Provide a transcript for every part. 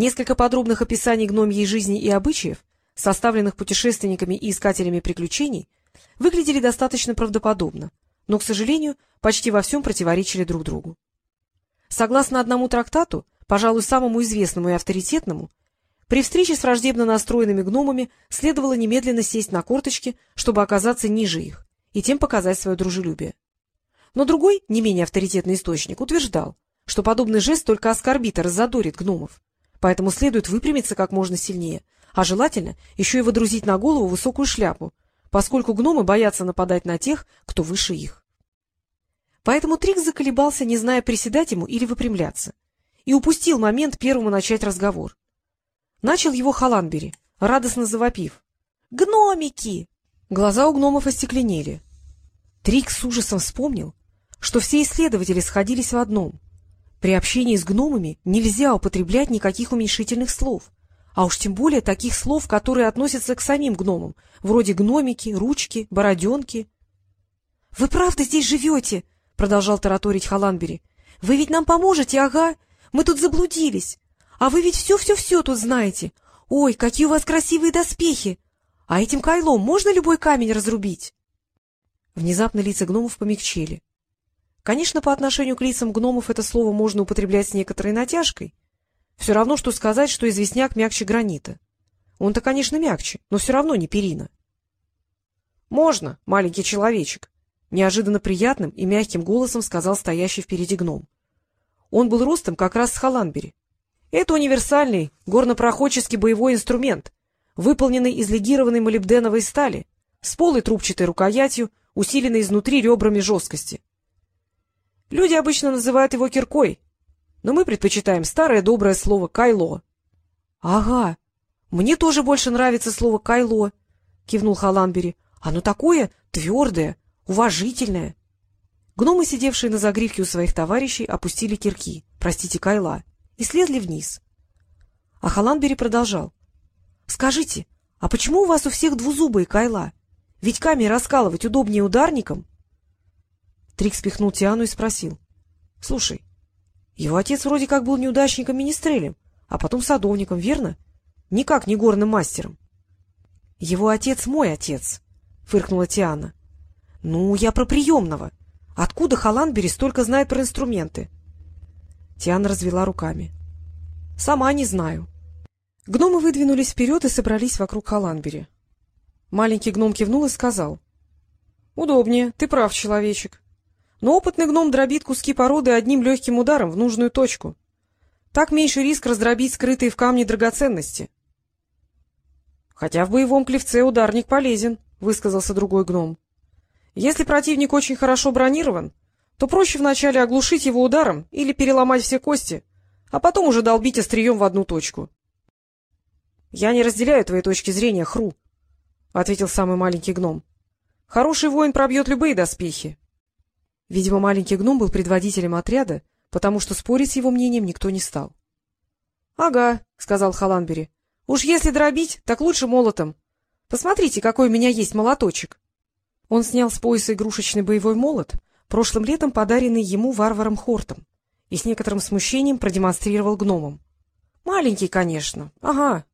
Несколько подробных описаний гномьей жизни и обычаев, составленных путешественниками и искателями приключений, выглядели достаточно правдоподобно, но, к сожалению, почти во всем противоречили друг другу. Согласно одному трактату, пожалуй, самому известному и авторитетному, при встрече с враждебно настроенными гномами следовало немедленно сесть на корточки, чтобы оказаться ниже их, и тем показать свое дружелюбие. Но другой, не менее авторитетный источник, утверждал, что подобный жест только оскорбит и раззадорит гномов, поэтому следует выпрямиться как можно сильнее, а желательно еще и водрузить на голову высокую шляпу, поскольку гномы боятся нападать на тех, кто выше их. Поэтому Трикс заколебался, не зная, приседать ему или выпрямляться, и упустил момент первому начать разговор. Начал его Халанбери, радостно завопив. — Гномики! Глаза у гномов остекленели. Трикс с ужасом вспомнил, что все исследователи сходились в одном. При общении с гномами нельзя употреблять никаких уменьшительных слов, а уж тем более таких слов, которые относятся к самим гномам, вроде гномики, ручки, бороденки. — Вы правда здесь живете? — продолжал тараторить Халанбери. — Вы ведь нам поможете, ага? Мы тут заблудились. А вы ведь все-все-все тут знаете. Ой, какие у вас красивые доспехи! А этим кайлом можно любой камень разрубить? Внезапно лица гномов помягчели. Конечно, по отношению к лицам гномов это слово можно употреблять с некоторой натяжкой. Все равно, что сказать, что известняк мягче гранита. Он-то, конечно, мягче, но все равно не перина. — Можно, маленький человечек, — неожиданно приятным и мягким голосом сказал стоящий впереди гном. Он был ростом как раз с Халанбери. Это универсальный горнопроходческий боевой инструмент, выполненный из легированной молибденовой стали, с полой трубчатой рукоятью, усиленной изнутри ребрами жесткости. Люди обычно называют его киркой, но мы предпочитаем старое доброе слово «кайло». — Ага, мне тоже больше нравится слово «кайло», — кивнул Халанбери. — Оно такое твердое, уважительное. Гномы, сидевшие на загривке у своих товарищей, опустили кирки, простите, кайла, и слезли вниз. А Халанбери продолжал. — Скажите, а почему у вас у всех двузубые кайла? Ведь камень раскалывать удобнее ударником. Трик спихнул Тиану и спросил. — Слушай, его отец вроде как был неудачником-министрелем, а потом садовником, верно? Никак не горным мастером. — Его отец мой отец, — фыркнула Тиана. — Ну, я про приемного. Откуда Халанбери столько знает про инструменты? Тиана развела руками. — Сама не знаю. Гномы выдвинулись вперед и собрались вокруг Халанбери. Маленький гном кивнул и сказал. — Удобнее, ты прав, человечек. Но опытный гном дробит куски породы одним легким ударом в нужную точку. Так меньше риск раздробить скрытые в камне драгоценности. — Хотя в боевом клевце ударник полезен, — высказался другой гном. — Если противник очень хорошо бронирован, то проще вначале оглушить его ударом или переломать все кости, а потом уже долбить острием в одну точку. — Я не разделяю твоей точки зрения, Хру, — ответил самый маленький гном. — Хороший воин пробьет любые доспехи. Видимо, маленький гном был предводителем отряда, потому что спорить с его мнением никто не стал. — Ага, — сказал Халанбери. — Уж если дробить, так лучше молотом. Посмотрите, какой у меня есть молоточек. Он снял с пояса игрушечный боевой молот, прошлым летом подаренный ему варваром Хортом, и с некоторым смущением продемонстрировал гномам. — Маленький, конечно. Ага.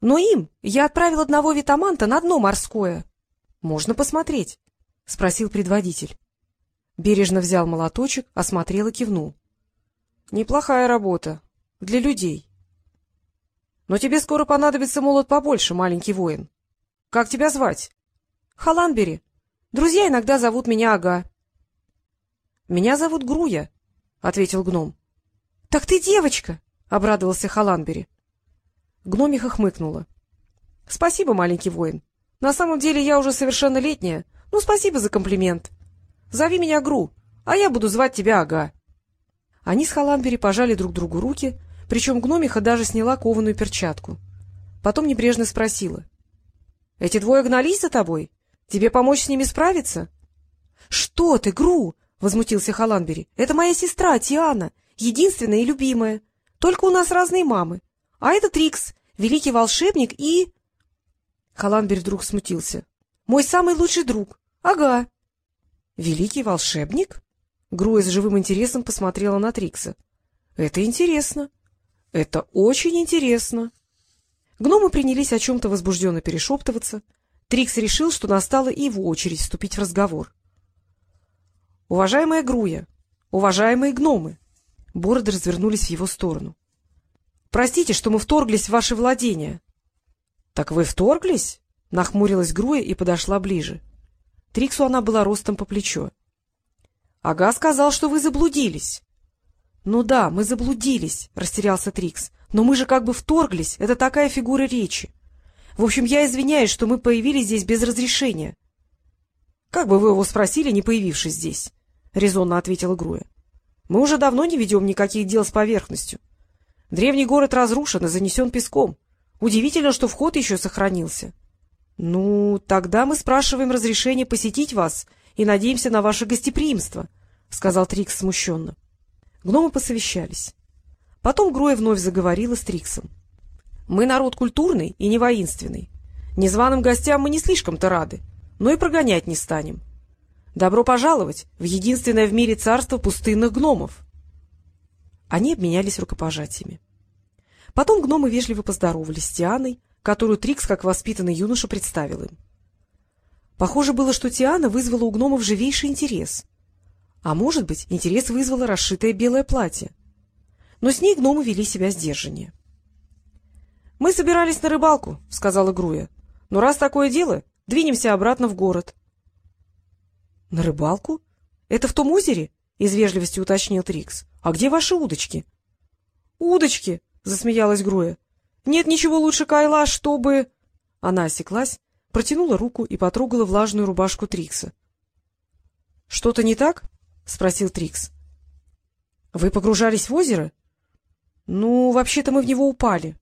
Но им я отправил одного витаманта на дно морское. — Можно посмотреть? — спросил предводитель. Бережно взял молоточек, осмотрел и кивнул. — Неплохая работа. Для людей. Но тебе скоро понадобится молот побольше, маленький воин. Как тебя звать? — Халанбери. Друзья иногда зовут меня Ага. — Меня зовут Груя, — ответил гном. — Так ты девочка! — обрадовался Халанбери. Гномиха хмыкнула. — Спасибо, маленький воин. На самом деле я уже совершеннолетняя. Ну, спасибо за комплимент. — Зови меня Гру, а я буду звать тебя Ага. Они с Халанбери пожали друг другу руки, причем гномиха даже сняла кованую перчатку. Потом небрежно спросила. — Эти двое гнались за тобой? Тебе помочь с ними справиться? — Что ты, Гру? — возмутился Халанбери. — Это моя сестра Тиана, единственная и любимая. Только у нас разные мамы. А это Трикс, великий волшебник и... Халанбери вдруг смутился. — Мой самый лучший друг. Ага. Великий волшебник? Груя с живым интересом посмотрела на Трикса. — Это интересно. — Это очень интересно. Гномы принялись о чем-то возбужденно перешептываться. Трикс решил, что настала и его очередь вступить в разговор. — Уважаемая Груя, уважаемые гномы! Бороды развернулись в его сторону. — Простите, что мы вторглись в ваши владения. — Так вы вторглись? — нахмурилась Груя и подошла ближе. Триксу она была ростом по плечо. — Ага сказал, что вы заблудились. — Ну да, мы заблудились, — растерялся Трикс. — Но мы же как бы вторглись, это такая фигура речи. В общем, я извиняюсь, что мы появились здесь без разрешения. — Как бы вы его спросили, не появившись здесь? — резонно ответила Груя. — Мы уже давно не ведем никаких дел с поверхностью. Древний город разрушен и занесен песком. Удивительно, что вход еще сохранился. — Ну, тогда мы спрашиваем разрешение посетить вас и надеемся на ваше гостеприимство, — сказал Трикс смущенно. Гномы посовещались. Потом Гроя вновь заговорила с Триксом. — Мы народ культурный и не воинственный. Незваным гостям мы не слишком-то рады, но и прогонять не станем. Добро пожаловать в единственное в мире царство пустынных гномов. Они обменялись рукопожатиями. Потом гномы вежливо поздоровались с Тианой, которую Трикс, как воспитанный юноша, представил им. Похоже было, что Тиана вызвала у гномов живейший интерес. А может быть, интерес вызвало расшитое белое платье. Но с ней гномы вели себя сдержаннее. — Мы собирались на рыбалку, — сказала Груя. — Но раз такое дело, двинемся обратно в город. — На рыбалку? Это в том озере? — из вежливости уточнил Трикс. — А где ваши удочки? — Удочки, — засмеялась Груя. — Нет ничего лучше Кайла, чтобы... Она осеклась, протянула руку и потрогала влажную рубашку Трикса. — Что-то не так? — спросил Трикс. — Вы погружались в озеро? — Ну, вообще-то мы в него упали.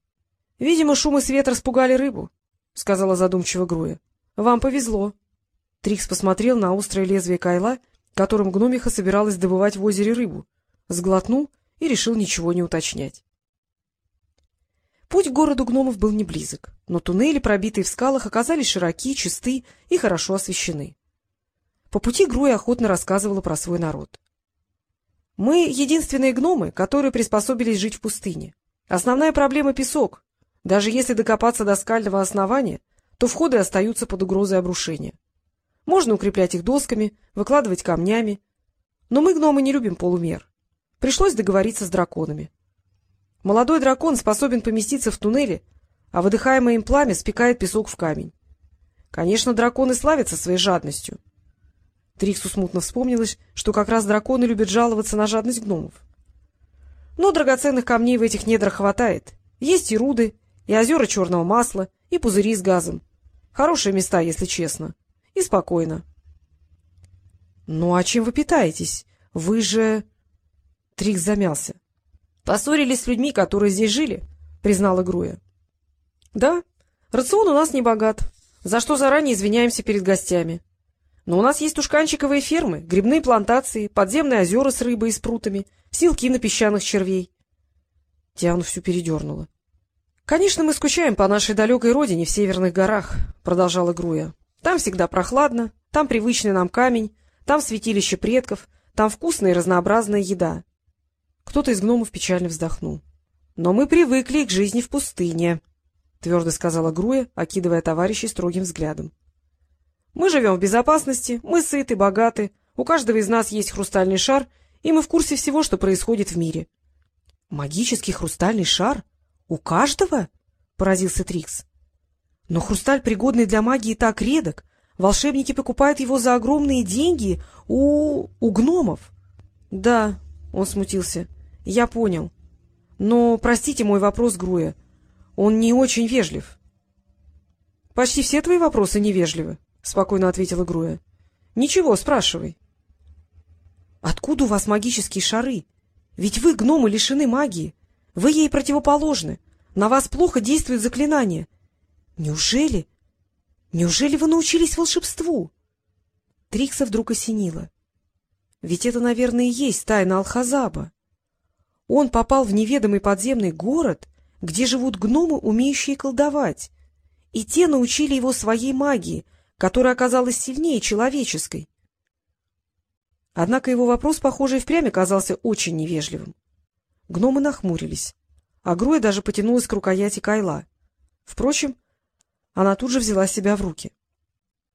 Видимо, шум и свет распугали рыбу, — сказала задумчиво Груя. — Вам повезло. Трикс посмотрел на острое лезвие кайла, которым гномиха собиралась добывать в озере рыбу, сглотнул и решил ничего не уточнять. Путь к городу гномов был не близок, но туннели, пробитые в скалах, оказались широки, чисты и хорошо освещены. По пути Груя охотно рассказывала про свой народ. «Мы — единственные гномы, которые приспособились жить в пустыне. Основная проблема — песок. Даже если докопаться до скального основания, то входы остаются под угрозой обрушения. Можно укреплять их досками, выкладывать камнями. Но мы, гномы, не любим полумер. Пришлось договориться с драконами. Молодой дракон способен поместиться в туннеле, а выдыхаемое им пламя спекает песок в камень. Конечно, драконы славятся своей жадностью — Триксу смутно вспомнилось, что как раз драконы любят жаловаться на жадность гномов. Но драгоценных камней в этих недрах хватает. Есть и руды, и озера черного масла, и пузыри с газом. Хорошие места, если честно. И спокойно. — Ну, а чем вы питаетесь? Вы же... Трикс замялся. — Поссорились с людьми, которые здесь жили, — признала Груя. — Да, рацион у нас не богат, за что заранее извиняемся перед гостями. Но у нас есть тушканчиковые фермы, грибные плантации, подземные озера с рыбой и спрутами, силки на песчаных червей. Диану всю передернула. — Конечно, мы скучаем по нашей далекой родине в северных горах, — продолжала Груя. — Там всегда прохладно, там привычный нам камень, там святилище предков, там вкусная и разнообразная еда. Кто-то из гномов печально вздохнул. — Но мы привыкли к жизни в пустыне, — твердо сказала Груя, окидывая товарищей строгим взглядом. Мы живем в безопасности, мы сыты, богаты, у каждого из нас есть хрустальный шар, и мы в курсе всего, что происходит в мире. — Магический хрустальный шар? У каждого? — поразился Трикс. — Но хрусталь, пригодный для магии, так редок. Волшебники покупают его за огромные деньги у... у гномов. — Да, — он смутился, — я понял. Но, простите мой вопрос, Груя, он не очень вежлив. — Почти все твои вопросы невежливы, — спокойно ответила Груя. — Ничего, спрашивай. — Откуда у вас магические шары? Ведь вы, гномы, лишены магии. Вы ей противоположны. На вас плохо действуют заклинания. Неужели... Неужели вы научились волшебству? Трикса вдруг осенило. Ведь это, наверное, и есть тайна Алхазаба. Он попал в неведомый подземный город, где живут гномы, умеющие колдовать, и те научили его своей магии — которая оказалась сильнее человеческой. Однако его вопрос, похоже, и впрямь оказался очень невежливым. Гномы нахмурились. а Гроя даже потянулась к рукояти кайла. Впрочем, она тут же взяла себя в руки.